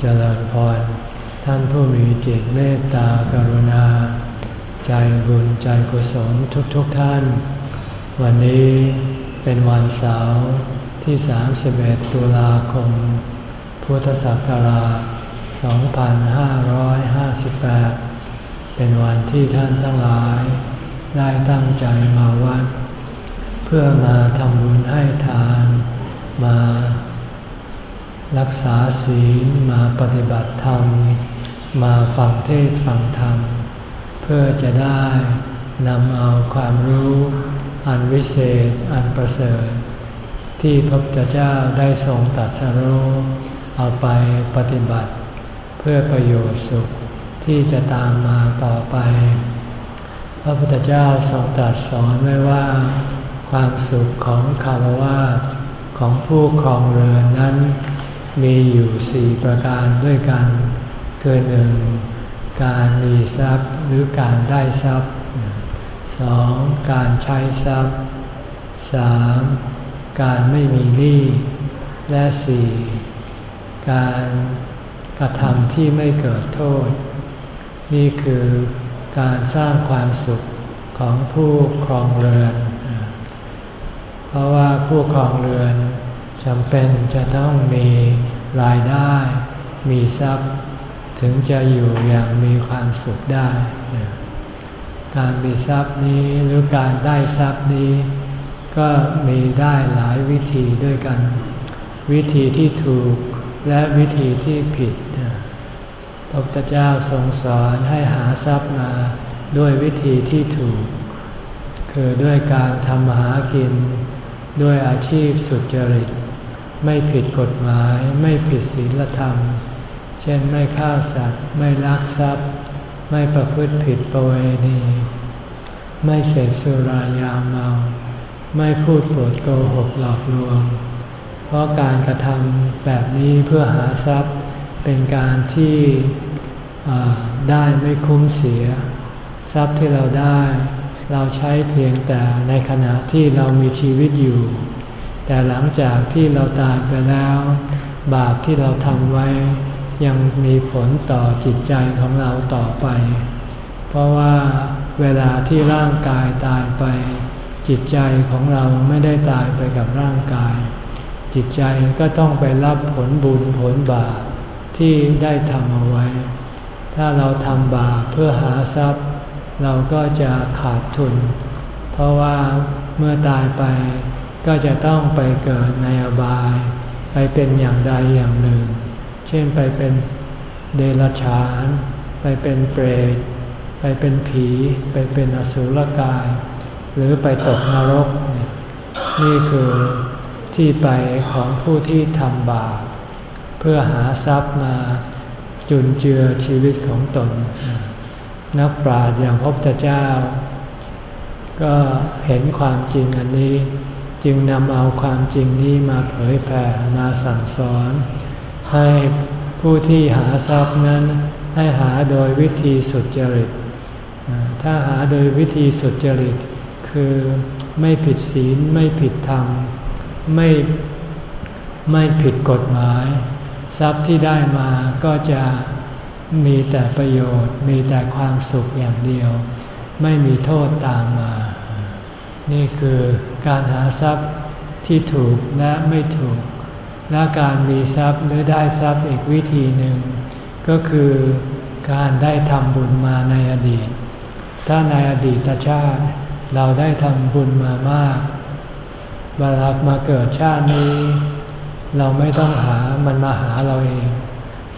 เจริญพร ท่านผู้มีจิตเมตตากรุณา ใจบุญใจกุศลทุกๆทท่าน วันนี้เป็นวันเสาร์ที่ 31 ตุลาคม พุทธศักราช 2558 เป็นวันที่ท่านทั้งหลาย ได้ตั้งใจมาวัด เพื่อมาทำบุญให้ทาน มา รักษาศีลมาปฏิบัติธรรม มาฟังเทศฟังธรรม เพื่อจะได้นำเอาความรู้ อันวิเศษอันประเสริฐ ที่พระพุทธเจ้าได้ทรงตัดสรู้เอาไปปฏิบัติ เพื่อประโยชน์สุขที่จะตามมาต่อไป พระพุทธเจ้าทรงตรัสสอนไว้ว่า ความสุขของคารวะของผู้ครองเรือนนั้น มีอยู่สี่ประการด้วยกันคือหนึ่งการมีทรัพย์หรือการได้ทรัพย์สองการใช้ทรัพย์สามการไม่มีหนี้และสี่การกระทำที่ไม่เกิดโทษ นี่คือการสร้างความสุขของผู้ครองเรือน เพราะว่าผู้ครองเรือน จำเป็นจะต้องมีรายได้ มีทรัพย์ ถึงจะอยู่อย่างมีความสุขได้ การมีทรัพย์นี้หรือการได้ทรัพย์นี้ ก็มีได้หลายวิธีด้วยกัน วิธีที่ถูกและวิธีที่ผิดพระพุทธเจ้าทรงสอนให้หาทรัพย์มาด้วยวิธีที่ถูก คือด้วยการทำหากิน ด้วยอาชีพสุจริต ไม่ผิดกฎหมาย ไม่ผิดศีลธรรม เช่นไม่ฆ่าสัตว์ ไม่ลักทรัพย์ ไม่ประพฤติผิดประเวณี ไม่เสพสุรายาเมา ไม่พูดปดโกหกหลอกลวง เพราะการกระทำแบบนี้เพื่อหาทรัพย์เป็นการที่ได้ไม่คุ้มเสีย ทรัพย์ที่เราได้ เราใช้เพียงแต่ในขณะที่เรามีชีวิตอยู่ แต่หลังจากที่เราตายไปแล้ว บาปที่เราทำไว้ ยังมีผลต่อจิตใจของเราต่อไป เพราะว่าเวลาที่ร่างกายตายไป จิตใจของเราไม่ได้ตายไปกับร่างกาย จิตใจก็ต้องไปรับผลบุญผลบาปที่ได้ทำเอาไว้ ถ้าเราทำบาปเพื่อหาทรัพย์ เราก็จะขาดทุน เพราะว่าเมื่อตายไป ก็จะต้องไปเกิดในอบาย ไปเป็นอย่างใดอย่างหนึ่ง เช่นไปเป็นเดรัจฉาน ไปเป็นเปรต ไปเป็นผี ไปเป็นอสุรกาย หรือไปตกนรก นี่คือที่ไปของผู้ที่ทำบาปเพื่อหาทรัพย์มาจุนเจือชีวิตของตน นักปราชญ์อย่างพระพุทธเจ้า ก็เห็นความจริงอันนี้ จึงนำเอาความจริงนี้มาเผยแผ่มาสั่งสอน ให้ผู้ที่หาทรัพย์นั้นให้หาโดยวิธีสุจริต ถ้าหาโดยวิธีสุจริต คือไม่ผิดศีลไม่ผิดธรรมไม่ไม่ผิดกฎหมาย ทรัพย์ที่ได้มาก็จะมีแต่ประโยชน์ มีแต่ความสุขอย่างเดียว ไม่มีโทษตามมา นี่คือการหาทรัพย์ที่ถูกและไม่ถูก และการมีทรัพย์หรือได้ทรัพย์อีกวิธีหนึ่ง ก็คือการได้ทำบุญมาในอดีต ถ้าในอดีตชาติ เราได้ทำบุญมามากเวลามาเกิดชาตินี้ เราไม่ต้องหามันมาหาเราเอง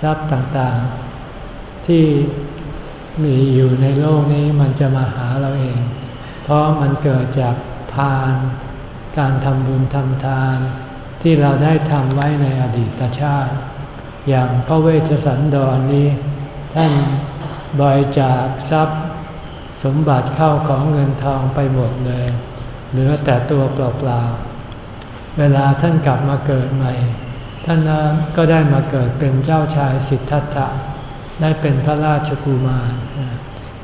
ทรัพย์ต่างๆ ที่มีอยู่ในโลกนี้มันจะมาหาเราเอง เพราะมันเกิดจากทาน การทำบุญทำทาน ที่เราได้ทำไว้ในอดีตชาติ อย่างพระเวชสันดรนนี้ ท่านบริจาคทรัพย์ สมบัติเข้าของเงินทองไปหมดเลย เหลือแต่ตัวเปล่าๆ เวลาท่านกลับมาเกิดใหม่ ท่านก็ได้มาเกิดเป็นเจ้าชายสิทธัตถะได้เป็นพระราชกุมาร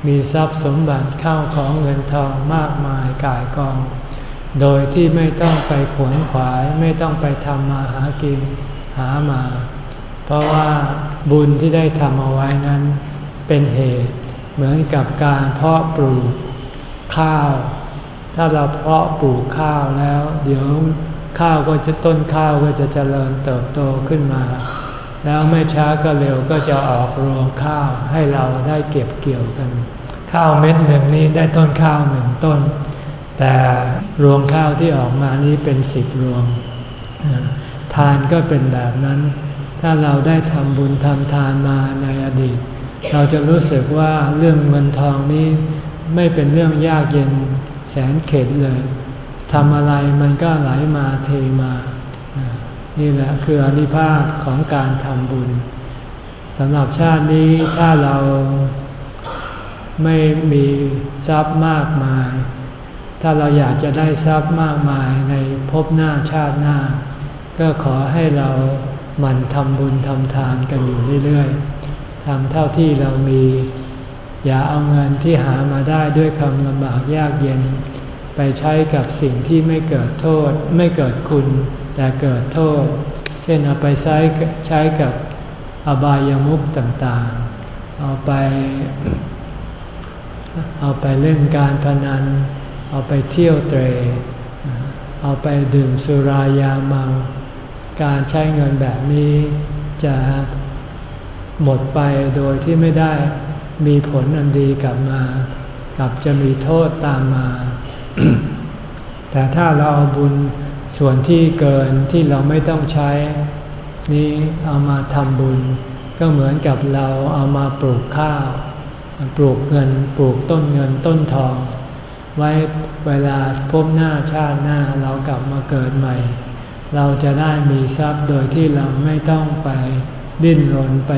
มีทรัพย์สมบัติเข้าของเงินทองมากมายกายกอง โดยที่ไม่ต้องไปขวนขวายไม่ต้องไปทำมาหากินหามาเพเพราะว่าบุญที่ได้ทำเอาไว้นั้นเป็นเหตุเหมือนกับการเพาะปลูกข้าว ถ้าเราเพาะปลูกข้าวแล้ว เดี๋ยวข้าวก็จะต้นข้าวก็จะเจริญเติบโตขึ้นมา แล้วไม่ช้าก็เร็วก็จะออกรวงข้าวให้เราได้เก็บเกี่ยวกัน ข้าวเม็ดหนึ่งนี้ได้ต้นข้าวหนึ่งต้น แต่รวงข้าวที่ออกมานี้เป็นสิบรวง ทานก็เป็นแบบนั้น ถ้าเราได้ทำบุญทำทานมาในอดีต เราจะรู้สึกว่าเรื่องเงินทองนี้ไม่เป็นเรื่องยากเย็นแสนเข็ดเลยทำอะไรมันก็ไหลมาเทมา นี่แหละคืออนิภาพของการทำบุญสำหรับชาตินี้ถ้าเราไม่มีทรัพย์มากมาย ถ้าเราอยากจะได้ทรัพย์มากมายในภพหน้าชาติหน้า ก็ขอให้เราหมั่นทำบุญทำทานกันอยู่เรื่อยๆทำเท่าที่เรามี อย่าเอาเงินที่หามาได้ด้วยคำลำบากยากเย็น ไปใช้กับสิ่งที่ไม่เกิดโทษไม่เกิดคุณ แต่เกิดโทษ เช่นเอาไปใช้ใช้กับอบายามุขต่างๆ เอาไป เอาไปเล่นการพนัน เอาไปเที่ยวเตร เอาไปดื่มสุรายาเมา การใช้เงินแบบนี้จะหมดไปโดยที่ไม่ได้มีผลอันดีกลับมากับจะมีโทษตามมา แต่ถ้าเราเอาบุญ ส่วนที่เกินที่เราไม่ต้องใช้ นี้เอามาทำบุญ ก็เหมือนกับเราเอามาปลูกข้าว ปลูกเงินปลูกต้นเงินต้นทอง ไว้เวลาพบหน้าชาติหน้าเรากลับมาเกิดใหม่ เราจะได้มีทรัพย์โดยที่เราไม่ต้องไปดิ้นรนไป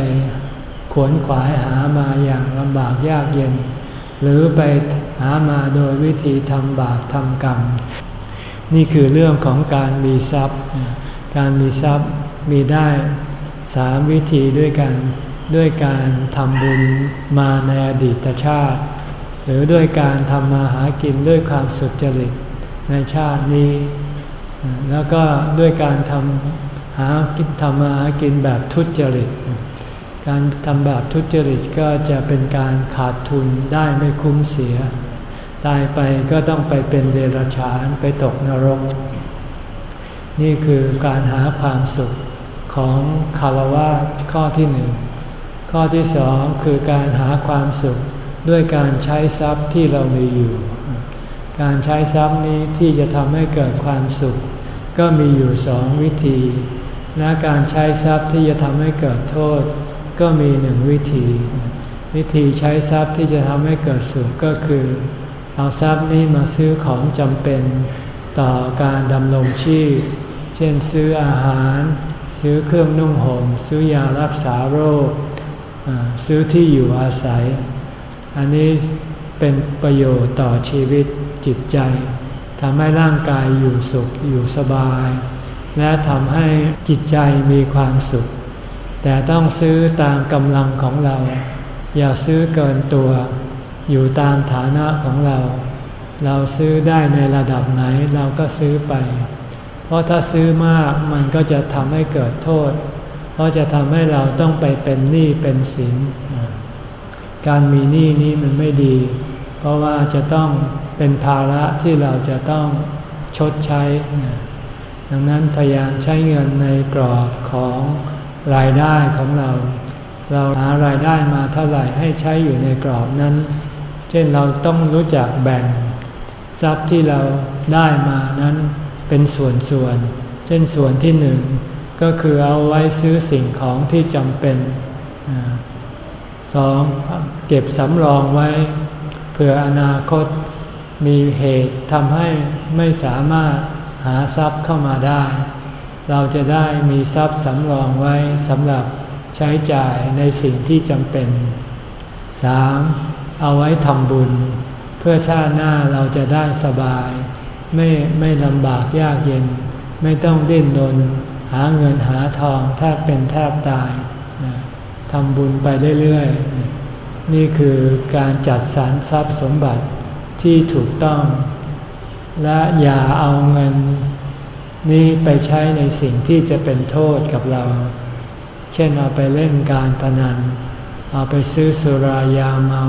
ขวนขวายหามาอย่างลำบากยากเย็น หรือไปหามาโดยวิธีทำบาปทำกรรม นี่คือเรื่องของการมีทรัพย์ การมีทรัพย์มีได้สามวิธีด้วยกันด้วยการทำบุญมาในอดีตชาติ หรือด้วยการทำมาหากินด้วยความสุจริตในชาตินี้ แล้วก็ด้วยการทำหากินทำมาหากินแบบทุจริต การทำแบบทุจริตก็จะเป็นการขาดทุนได้ไม่คุ้มเสีย ตายไปก็ต้องไปเป็นเดรัจฉานไปตกนรก นี่คือการหาความสุขของคารวะข้อที่หนึ่งข้อที่สองคือการหาความสุขด้วยการใช้ทรัพย์ที่เรามีอยู่ การใช้ทรัพย์นี้ที่จะทำให้เกิดความสุข ก็มีอยู่สองวิธี และการใช้ทรัพย์ที่จะทำให้เกิดโทษ ก็มีหนึ่งวิธี วิธีใช้ทรัพย์ที่จะทำให้เกิดสุขก็คือ เอาทรัพย์นี้มาซื้อของจำเป็นต่อการดำรงชีพ เช่นซื้ออาหาร ซื้อเครื่องนุ่งหม่ม ซื้อยารักษาโรค ซื้อที่อยู่อาศัย อันนี้เป็นประโยชน์ต่อชีวิตจิตใจทำให้ร่างกายอยู่สุขอยู่สบาย และทำให้จิตใจมีความสุข แต่ต้องซื้อตามกำลังของเรา อย่าซื้อเกินตัว อยู่ตามฐานะของเรา เราซื้อได้ในระดับไหนเราก็ซื้อไป เพราะถ้าซื้อมากมันก็จะทำให้เกิดโทษ เพราะจะทำให้เราต้องไปเป็นหนี้เป็นสิน การมีหนี้นี้มันไม่ดี เพราะว่าจะต้องเป็นภาระที่เราจะต้องชดใช้ ดังนั้นพยายามใช้เงินในกรอบของรายได้ของเรา เราหารายได้มาเท่าไหร่ให้ใช้อยู่ในกรอบนั้น เช่นเราต้องรู้จักแบ่งทรัพย์ที่เราได้มานั้นเป็นส่วนๆ เช่นส่วนที่หนึ่งก็คือเอาไว้ซื้อสิ่งของที่จำเป็นสองเก็บสำรองไว้เผื่ออนาคตมีเหตุทำให้ไม่สามารถหาทรัพย์เข้ามาได้ เราจะได้มีทรัพย์สำรองไว้สำหรับใช้จ่ายในสิ่งที่จำเป็น 3. เอาไว้ทำบุญ เพื่อชาติหน้าเราจะได้สบาย ไม่ไม่ลำบากยากเย็น ไม่ต้องดิ้นรนหาเงินหาทองแทบเป็นแทบตายทำบุญไปเรื่อยๆ นี่คือการจัดสรรทรัพย์สมบัติที่ถูกต้อง และอย่าเอาเงินนี้ไปใช้ในสิ่งที่จะเป็นโทษกับเรา เช่นเอาไปเล่นการพนัน เอาไปซื้อสุรายาเมา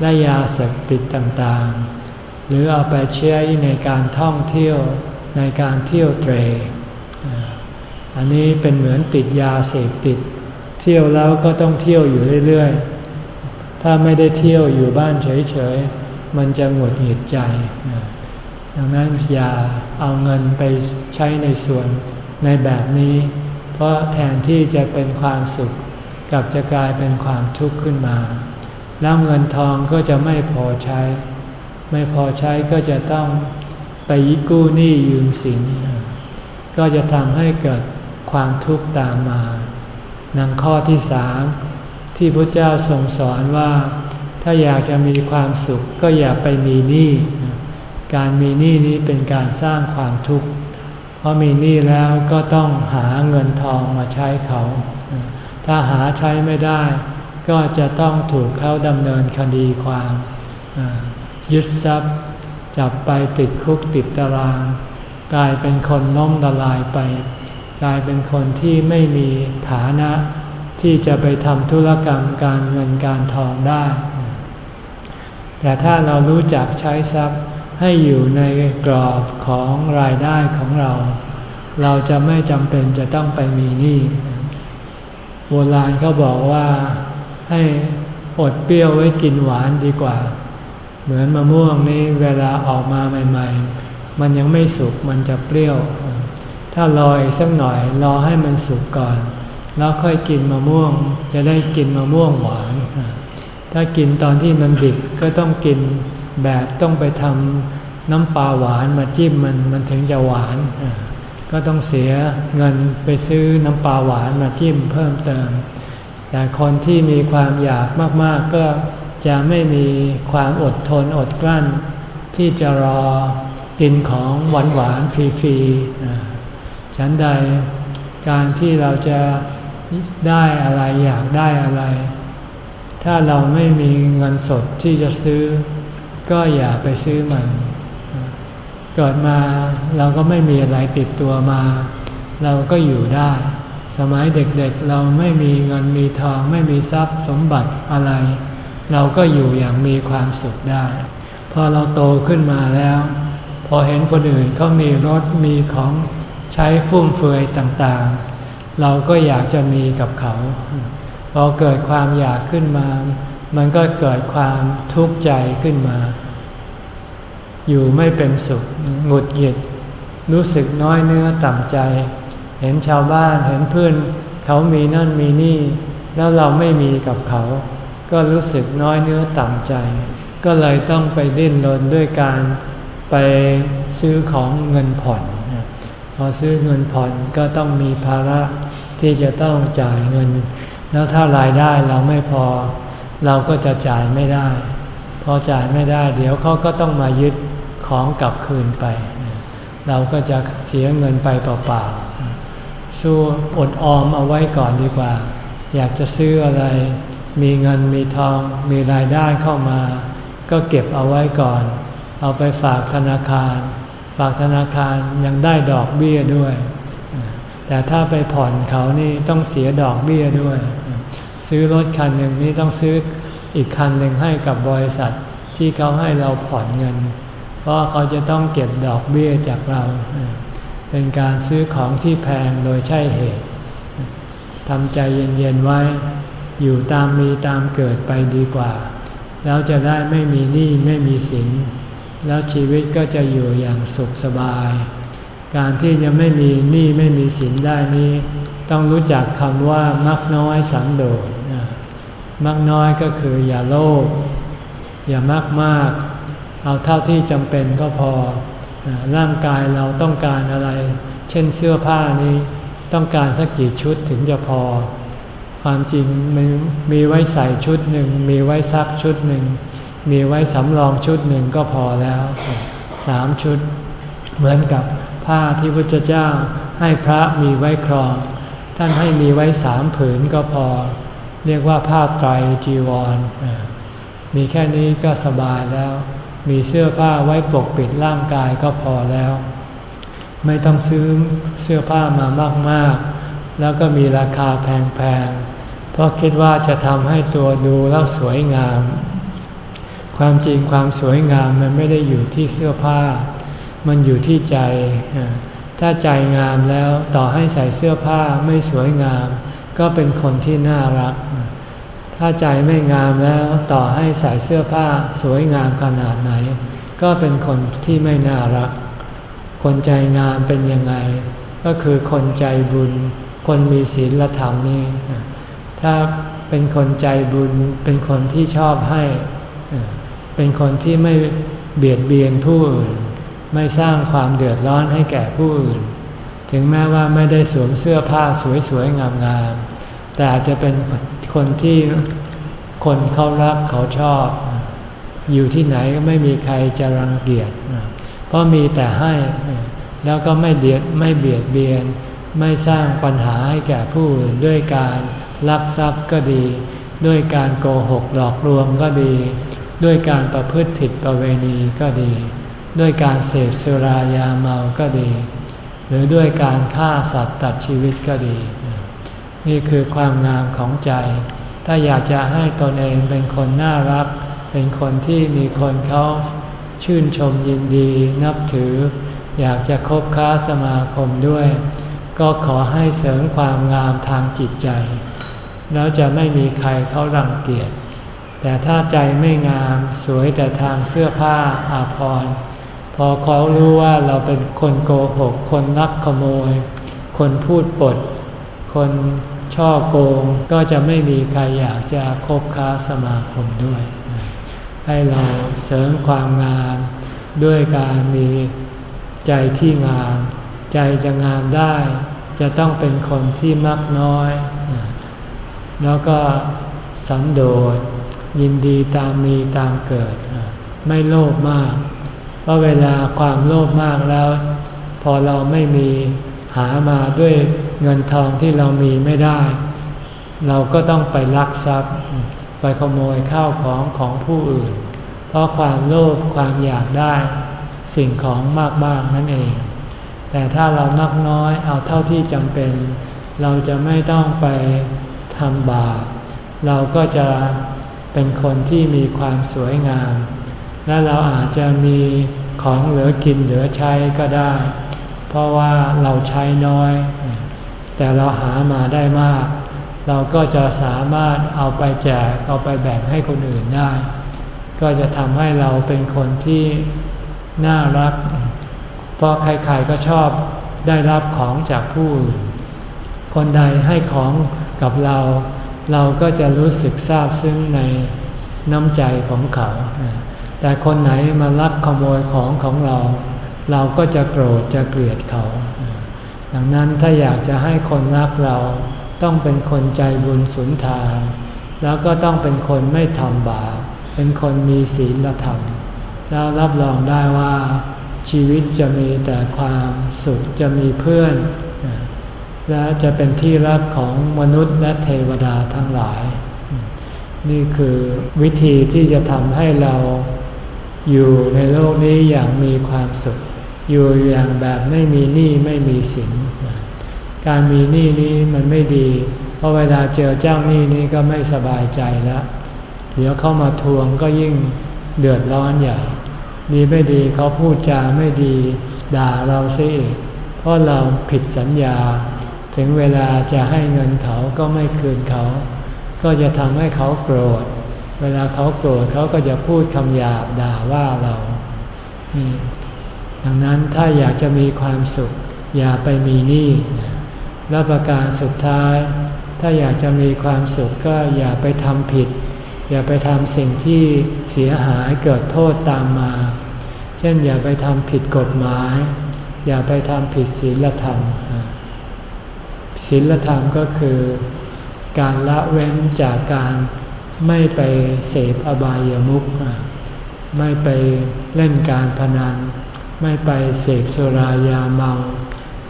และยาเสพติดต่างๆ หรือเอาไปใช้ในการท่องเที่ยวในการเที่ยวเตร อันนี้เป็นเหมือนติดยาเสพติด เที่ยวแล้วก็ต้องเที่ยวอยู่เรื่อยๆ ถ้าไม่ได้เที่ยวอยู่บ้านเฉยๆ มันจะหงุดหงิดใจ ดังนั้นอย่าเอาเงินไปใช้ในส่วนในแบบนี้ เพราะแทนที่จะเป็นความสุขกลับจะกลายเป็นความทุกข์ขึ้นมา แล้วเงินทองก็จะไม่พอใช้ ไม่พอใช้ก็จะต้องไปยิกู้หนี้ยืมสิน ก็จะทำให้เกิดความทุกข์ตามมานังข้อที่สามที่พระเจ้าทรงสอนว่า ถ้าอยากจะมีความสุขก็อย่าไปมีหนี้การมีหนี้นี้เป็นการสร้างความทุกข์เพราะมีหนี้แล้วก็ต้องหาเงินทองมาใช้เขา ถ้าหาใช้ไม่ได้ ก็จะต้องถูกเขาดำเนินคดีความยึดทรัพย์ จับไปติดคุกติดตาราง กลายเป็นคนน้มละลายไป กลายเป็นคนที่ไม่มีฐานะ ที่จะไปทำธุรกรรมการเงินการทองได้ แต่ถ้าเรารู้จักใช้ทรัพย์ให้อยู่ในกรอบของรายได้ของเรา เราจะไม่จำเป็นจะต้องไปมีหนี้โบราณเขาบอกว่า ให้อดเปรี้ยวไว้กินหวานดีกว่า เหมือนมะม่วงนี้เวลาออกมาใหม่ ๆ มันยังไม่สุกมันจะเปรี้ยว ถ้ารออีกสักหน่อยรอให้มันสุกก่อน แล้วค่อยกินมะม่วงจะได้กินมะม่วงหวาน ถ้ากินตอนที่มันดิบก็ต้องกินแบบต้องไปทำน้ำปลาหวานมาจิ้มมันมันถึงจะหวาน ก็ต้องเสียเงินไปซื้อน้ำปลาหวานมาจิ้มเพิ่มเติม แต่คนที่มีความอยากมากๆ ก็จะไม่มีความอดทนอดกลั้น ที่จะรอกินของหวานหวานฟรีๆฉันใดการที่เราจะได้อะไรอยากได้อะไร ถ้าเราไม่มีเงินสดที่จะซื้อ ก็อย่าไปซื้อมัน เกิดมาเราก็ไม่มีอะไรติดตัวมา เราก็อยู่ได้ สมัยเด็กๆเเราไม่มีเงินมีทองไม่มีทรัพย์สมบัติอะไร เราก็อยู่อย่างมีความสุขได้ พอเราโตขึ้นมาแล้ว พอเห็นคนอื่นเขามีรถมีของใช้ฟุ่มเฟือยต่างๆ เราก็อยากจะมีกับเขา พอเกิดความอยากขึ้นมา มันก็เกิดความทุกข์ใจขึ้นมา อยู่ไม่เป็นสุขหงุดหงิด รู้สึกน้อยเนื้อต่ำใจ เห็นชาวบ้านเห็นเพื่อนเขามีนั่นมีนี่ แล้วเราไม่มีกับเขา ก็รู้สึกน้อยเนื้อต่ำใจ ก็เลยต้องไปดิ้นรนด้วยการไปซื้อของเงินผ่อน พอซื้อเงินผ่อนก็ต้องมีภาระที่จะต้องจ่ายเงิน แล้วถ้ารายได้เราไม่พอ เราก็จะจ่ายไม่ได้ พอจ่ายไม่ได้ เดี๋ยวเขาก็ต้องมายึดของกลับคืนไป เราก็จะเสียเงินไปเปล่าๆ สู้อดออมเอาไว้ก่อนดีกว่า อยากจะซื้ออะไร มีเงินมีทองมีรายได้เข้ามา ก็เก็บเอาไว้ก่อน เอาไปฝากธนาคาร ฝากธนาคารยังได้ดอกเบี้ยด้วย แต่ถ้าไปผ่อนเขานี่ต้องเสียดอกเบี้ยด้วย ซื้อรถคันหนึ่งนี่ต้องซื้ออีกคันหนึ่งให้กับบริษัทที่เขาให้เราผ่อนเงิน เพราะเขาจะต้องเก็บดอกเบี้ยจากเรา เป็นการซื้อของที่แพงโดยใช่เหตุทำใจเย็นๆไว้ อยู่ตามมีตามเกิดไปดีกว่า แล้วจะได้ไม่มีหนี้ไม่มีสิน แล้วชีวิตก็จะอยู่อย่างสุขสบาย การที่จะไม่มีหนี้ไม่มีสินได้นี้ ต้องรู้จักคำว่ามักน้อยสันโดษมักน้อยก็คืออย่าโลภอย่ามากมาก เอาเท่าที่จำเป็นก็พอ ร่างกายเราต้องการอะไร เช่นเสื้อผ้านี้ต้องการสักกี่ชุดถึงจะพอ ความจริงมีมีไว้ใส่ชุดหนึ่ง มีไว้ซักชุดหนึ่ง มีไว้สำรองชุดหนึ่งก็พอแล้วสามชุด เหมือนกับผ้าที่พระเจ้าให้พระมีไว้ครอง ท่านให้มีไว้สามผืนก็พอ เรียกว่าผ้าไตรจีวร มีแค่นี้ก็สบายแล้ว มีเสื้อผ้าไว้ปกปิดร่างกายก็พอแล้ว ไม่ต้องซื้อเสื้อผ้ามามากๆ แล้วก็มีราคาแพงๆ เพราะคิดว่าจะทำให้ตัวดูแล้วสวยงาม ความจริงความสวยงามมันไม่ได้อยู่ที่เสื้อผ้า มันอยู่ที่ใจ ถ้าใจงามแล้วต่อให้ใส่เสื้อผ้าไม่สวยงาม ก็เป็นคนที่น่ารัก ถ้าใจไม่งามแล้วต่อให้ใส่เสื้อผ้าสวยงามขนาดไหน ก็เป็นคนที่ไม่น่ารัก คนใจงามเป็นยังไง ก็คือคนใจบุญ คนมีศีลธรรมนี่ถ้าเป็นคนใจบุญ เป็นคนที่ชอบให้ เป็นคนที่ไม่เบียดเบียนผู้อื่น ไม่สร้างความเดือดร้อนให้แก่ผู้อื่น ถึงแม้ว่าไม่ได้สวมเสื้อผ้าสวยๆงามๆแต่อาจจะเป็น คนที่คนเขารักเขาชอบ อยู่ที่ไหนก็ไม่มีใครจะรังเกียจเพราะมีแต่ให้แล้วก็ไม่เดียดไม่เบียดเบียน ไม่สร้างปัญหาให้แก่ผู้อื่นด้วยการลักทรัพย์ก็ดี ด้วยการโกหกหลอกลวงก็ดี ด้วยการประพฤติผิดประเวณีก็ดี ด้วยการเสพสุรายาเมาก็ดี หรือด้วยการฆ่าสัตว์ตัดชีวิตก็ดี นี่คือความงามของใจ ถ้าอยากจะให้ตนเองเป็นคนน่ารัก เป็นคนที่มีคนเขาชื่นชมยินดีนับถือ อยากจะคบค้าสมาคมด้วย ก็ขอให้เสริมความงามทางจิตใจ แล้วจะไม่มีใครเขารังเกียจ แต่ถ้าใจไม่งามสวยแต่ทางเสื้อผ้าอาภรณ์พอเขารู้ว่าเราเป็นคนโกหก คนนักขโมย คนพูดปด คน ช่อโกงก็จะไม่มีใครอยากจะคบค้าสมาคมด้วย ให้เราเสริมความงามด้วยการมีใจที่งาม ใจจะงามได้ จะต้องเป็นคนที่มักน้อย แล้วก็สันโดษยินดีตามมีตามเกิด ไม่โลภมาก เพราะเวลาความโลภมากแล้ว พอเราไม่มีหามาด้วย เงินทองที่เรามีไม่ได้ เราก็ต้องไปลักทรัพย์ ไปขโมยข้าวของของผู้อื่น เพราะความโลภความอยากได้ สิ่งของมากๆนั่นเอง แต่ถ้าเรานักน้อยเอาเท่าที่จำเป็น เราจะไม่ต้องไปทำบาปเราก็จะเป็นคนที่มีความสวยงาม และเราอาจจะมีของเหลือกินเหลือใช้ก็ได้ เพราะว่าเราใช้น้อย แต่เราหามาได้มาก เราก็จะสามารถเอาไปแจกเอาไปแบ่งให้คนอื่นได้ ก็จะทำให้เราเป็นคนที่น่ารัก เพราะใครๆก็ชอบได้รับของจากผู้อื่นคนใดให้ของกับเรา เราก็จะรู้สึกซาบซึ้งในน้ำใจของเขา แต่คนไหนมาลักขโมยของของเรา เราก็จะโกรธจะเกลียดเขา ดังนั้นถ้าอยากจะให้คนรักเราต้องเป็นคนใจบุญสุนทาน แล้วก็ต้องเป็นคนไม่ทำบาป เป็นคนมีศีลธรรม แล้วรับรองได้ว่า ชีวิตจะมีแต่ความสุขจะมีเพื่อน และจะเป็นที่รักของมนุษย์และเทวดาทั้งหลาย นี่คือวิธีที่จะทำให้เราอยู่ในโลกนี้อย่างมีความสุข อยู่อย่างแบบไม่มีหนี้ไม่มีสิน การมีหนี้นี้มันไม่ดี เพราะเวลาเจอเจ้าหนี้นี้ก็ไม่สบายใจแล้ว เดี๋ยวเข้ามาทวงก็ยิ่งเดือดร้อนใหญ่ ดีไม่ดีเขาพูดจาไม่ดีด่าเราซิเพราะเราผิดสัญญา ถึงเวลาจะให้เงินเขาก็ไม่คืนเขา ก็จะทำให้เขาโกรธ เวลาเขาโกรธเขาก็จะพูดคำหยาบด่าว่าเรา ดังนั้นถ้าอยากจะมีความสุข อย่าไปมีหนี้และประการสุดท้าย ถ้าอยากจะมีความสุขก็อย่าไปทำผิด อย่าไปทำสิ่งที่เสียหายเกิดโทษตามมา เช่นอย่าไปทำผิดกฎหมาย อย่าไปทำผิดศีลธรรมศีลธรรมก็คือ การละเว้นจากการไม่ไปเสพอบายามุขไม่ไปเล่นการพนัน ไม่ไปเสพสุรายาเมา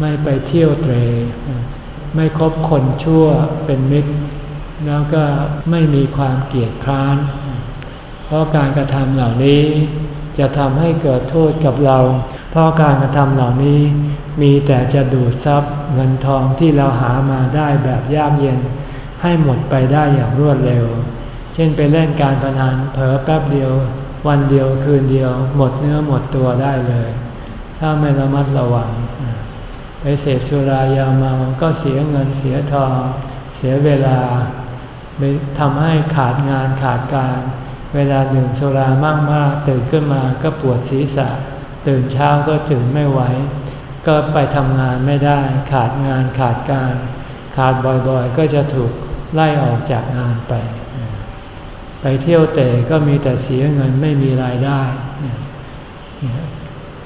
ไม่ไปเที่ยวเตร ไม่คบคนชั่วเป็นมิตร แล้วก็ไม่มีความเกียดคร้าน เพราะการกระทำเหล่านี้จะทำให้เกิดโทษกับเรา เพราะการกระทำเหล่านี้มีแต่จะดูดซับเงินทองที่เราหามาได้แบบยากเย็น ให้หมดไปได้อย่างรวดเร็ว เช่นไปเล่นการพนันเผลอแป๊บเดียว วันเดียวคืนเดียวหมดเนื้อหมดตัวได้เลย ถ้าไม่ระมัดระวัง ไปเสพสุรายาเมาก็เสียเงินเสียทอง เสียเวลาทำให้ขาดงานขาดการ เวลาดื่มสุรามากๆตื่นขึ้นมาก็ปวดศีรษะ ตื่นเช้าก็ตื่นไม่ไหว ก็ไปทำงานไม่ได้ ขาดงานขาดการ ขาดบ่อยๆ ก็จะถูกไล่ออกจากงานไป ไปเที่ยวเตะก็มีแต่เสียเงินไม่มีรายได้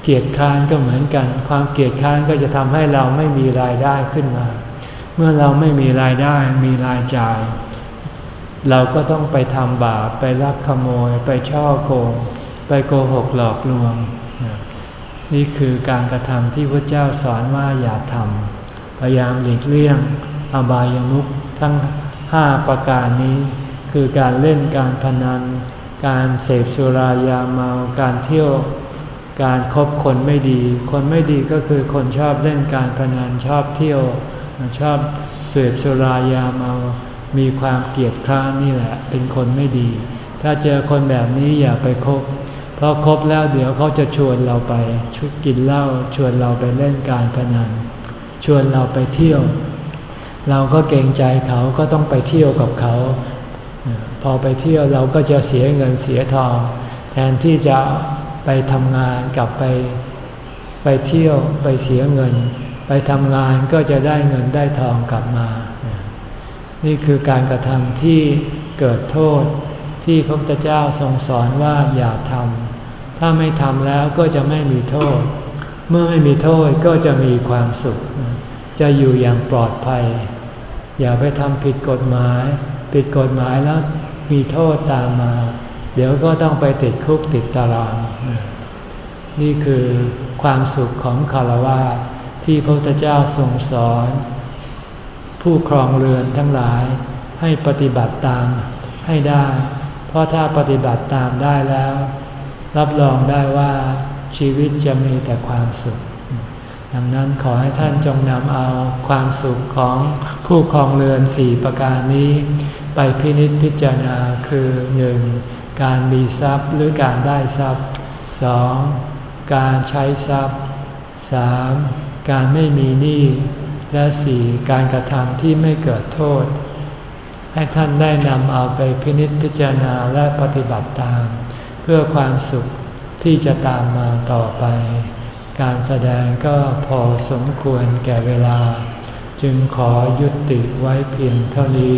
เกียรติค้านก็เหมือนกัน ความเกียรติค้านก็จะทำให้เราไม่มีรายได้ขึ้นมา เมื่อเราไม่มีรายได้มีรายจ่าย เราก็ต้องไปทำบาปไปลักขโมย ไปช่อโกง ไปโกหกหลอกลวง นี่คือการกระทำที่พระเจ้าสอนว่าอย่าทำพยายามหลีกเลี่ยงอบายามุขทั้งห้าประการนี้ คือการเล่นการพนัน การเสพสุรายาเมา การเที่ยว การครบคนไม่ดี คนไม่ดีก็คือคนชอบเล่นการพนันชอบเที่ยว ชอบเสพสุรายาเมา มีความเกลียดคร้านนี่แหละ เป็นคนไม่ดี ถ้าเจอคนแบบนี้อย่าไปคบ เพอคบแล้วเดี๋ยวเขาจะชวนเราไปชุดกินเหล้าชวนเราไปเล่นการพนัน ชวนเราไปเที่ยว เราก็เกรงใจเขาก็ต้องไปเที่ยวกับเขา พอไปเที่ยวเราก็จะเสียเงินเสียทอง แทนที่จะไปทำงานกลับไป ไปเที่ยวไปเสียเงิน ไปทำงานก็จะได้เงินได้ทองกลับมา นี่คือการกระทำที่เกิดโทษที่พระพุทธเจ้าทรงสอนว่าอย่าทำถ้าไม่ทำแล้วก็จะไม่มีโทษ เมื่อไม่มีโทษก็จะมีความสุข จะอยู่อย่างปลอดภัย อย่าไปทำผิดกฎหมาย ผิดกฎหมายแล้ว มีโทษตามมา เดี๋ยวก็ต้องไปติดคุกติดตาราง นี่คือความสุขของคารวะที่พระพุทธเจ้าทรงสอน ผู้ครองเรือนทั้งหลายให้ปฏิบัติตามให้ได้ เพราะถ้าปฏิบัติตามได้แล้ว รับรองได้ว่าชีวิตจะมีแต่ความสุข ดังนั้นขอให้ท่านจงนำเอาความสุขของผู้ครองเรือนสี่ประการนี้ ไปพินิจพิจารณาคือหนึ่งการมีทรัพย์หรือการได้ทรัพย์สองการใช้ทรัพย์สามการไม่มีหนี้และสี่การกระทำที่ไม่เกิดโทษ ให้ท่านได้นำเอาไปพินิจพิจารณาและปฏิบัติตาม เพื่อความสุขที่จะตามมาต่อไป การแสดงก็พอสมควรแก่เวลา จึงขอยุติไว้เพียงเท่านี้